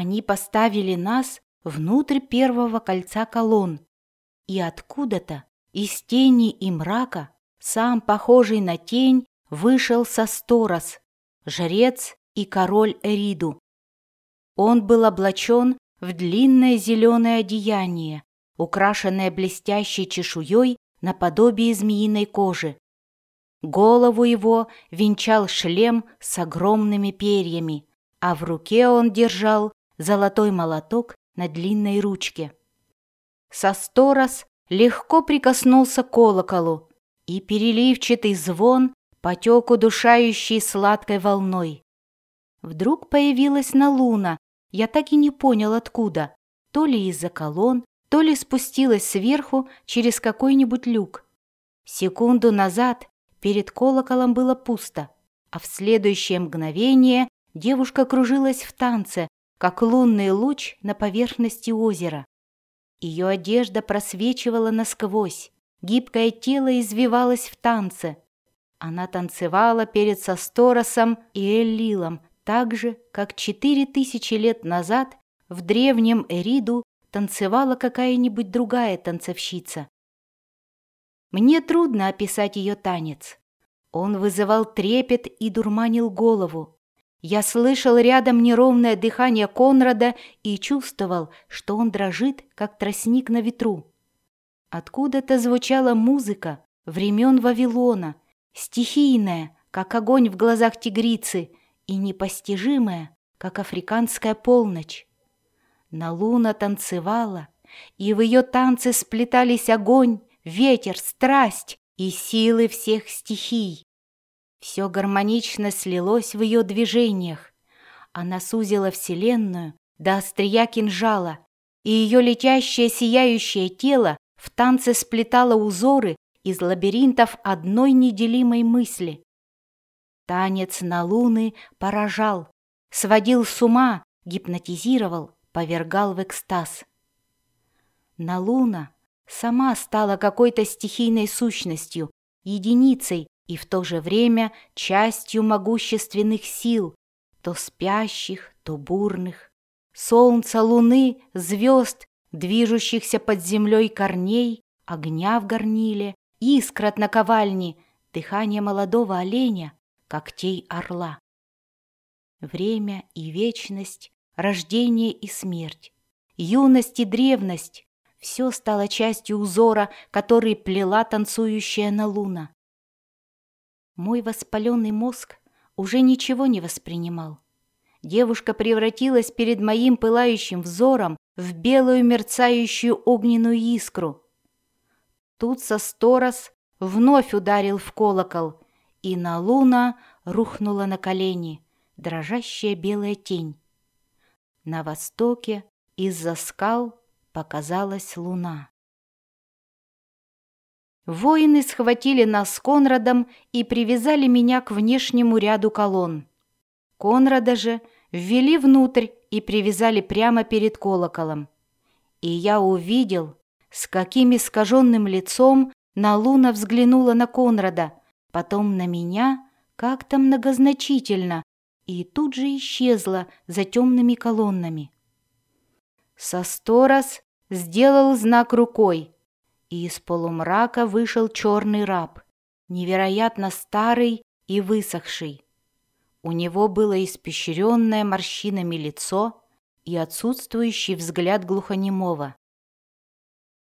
Они поставили нас внутрь первого кольца колонн, и откуда-то, из тени и мрака, сам, похожий на тень, вышел со Сторос, жрец и король Эриду. Он был облачен в длинное зеленое одеяние, украшенное блестящей чешуей наподобие змеиной кожи. Голову его венчал шлем с огромными перьями, а в руке он держал золотой молоток на длинной ручке. Со сторос легко прикоснулся к колоколу, и переливчатый звон потек удушающей сладкой волной. Вдруг появилась на луна, я так и не понял откуда, то ли из-за колонн, то ли спустилась сверху через какой-нибудь люк. Секунду назад перед колоколом было пусто, а в следующее мгновение девушка кружилась в танце, как лунный луч на поверхности озера. Ее одежда просвечивала насквозь, гибкое тело извивалось в танце. Она танцевала перед Состоросом и Эллилом так же, как четыре тысячи лет назад в древнем Эриду танцевала какая-нибудь другая танцовщица. Мне трудно описать ее танец. Он вызывал трепет и дурманил голову. Я слышал рядом неровное дыхание Конрада и чувствовал, что он дрожит, как тростник на ветру. Откуда-то звучала музыка времен Вавилона, стихийная, как огонь в глазах тигрицы, и непостижимая, как африканская полночь. Налуна танцевала, и в ее танце сплетались огонь, ветер, страсть и силы всех стихий. Все гармонично слилось в ее движениях. Она сузила Вселенную до острия кинжала, и ее летящее сияющее тело в танце сплетало узоры из лабиринтов одной неделимой мысли. Танец на луны поражал, сводил с ума, гипнотизировал, повергал в экстаз. На луна сама стала какой-то стихийной сущностью, единицей, и в то же время частью могущественных сил, то спящих, то бурных, солнца, луны, звезд, движущихся под землей корней, огня в горниле, искр от наковальни, дыхание молодого оленя, когтей орла. Время и вечность, рождение и смерть, юность и древность — все стало частью узора, который плела танцующая на луна. Мой воспаленный мозг уже ничего не воспринимал. Девушка превратилась перед моим пылающим взором в белую мерцающую огненную искру. Тут со сторос вновь ударил в колокол, и на луна рухнула на колени дрожащая белая тень. На востоке из-за скал показалась луна. Воины схватили нас с Конрадом и привязали меня к внешнему ряду колонн. Конрада же ввели внутрь и привязали прямо перед колоколом. И я увидел, с каким искаженным лицом Налуна взглянула на Конрада, потом на меня как-то многозначительно и тут же исчезла за темными колоннами. Состорос сделал знак рукой, и из полумрака вышел черный раб, невероятно старый и высохший. У него было испещренное морщинами лицо и отсутствующий взгляд глухонемого.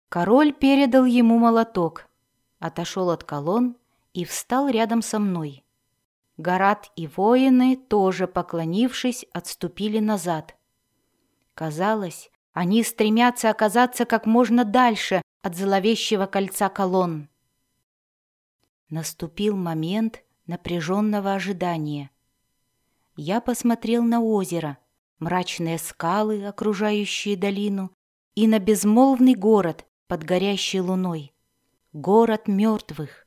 Король передал ему молоток, отошел от колонн и встал рядом со мной. Гарат и воины, тоже поклонившись, отступили назад. Казалось, они стремятся оказаться как можно дальше от зловещего кольца колонн. Наступил момент напряженного ожидания. Я посмотрел на озеро, мрачные скалы, окружающие долину, и на безмолвный город под горящей луной. Город мертвых.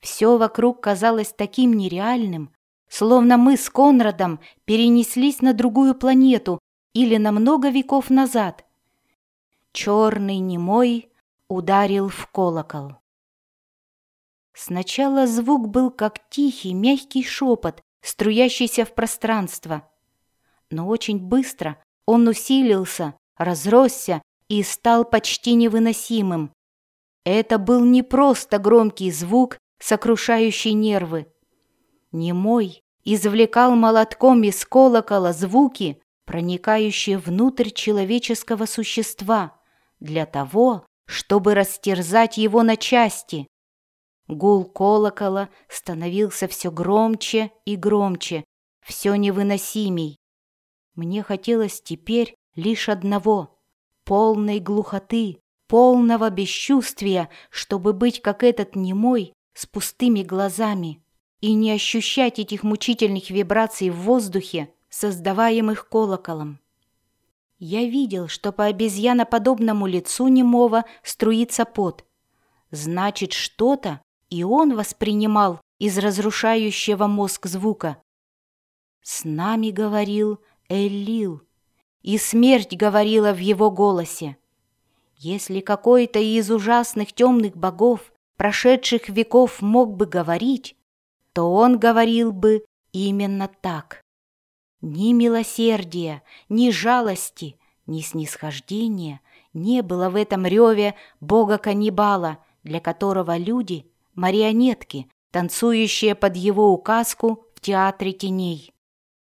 Все вокруг казалось таким нереальным, словно мы с Конрадом перенеслись на другую планету или на много веков назад. Черный немой ударил в колокол. Сначала звук был как тихий, мягкий шепот, струящийся в пространство. Но очень быстро он усилился, разросся и стал почти невыносимым. Это был не просто громкий звук, сокрушающий нервы. Немой извлекал молотком из колокола звуки, проникающие внутрь человеческого существа, для того, чтобы растерзать его на части. Гул колокола становился все громче и громче, все невыносимей. Мне хотелось теперь лишь одного — полной глухоты, полного бесчувствия, чтобы быть как этот немой с пустыми глазами и не ощущать этих мучительных вибраций в воздухе, создаваемых колоколом. Я видел, что по обезьяноподобному лицу немого струится пот. Значит, что-то и он воспринимал из разрушающего мозг звука. С нами говорил Эллил, и смерть говорила в его голосе. Если какой-то из ужасных темных богов прошедших веков мог бы говорить, то он говорил бы именно так. Ни милосердия, ни жалости, ни снисхождения не было в этом реве бога-каннибала, для которого люди — марионетки, танцующие под его указку в театре теней.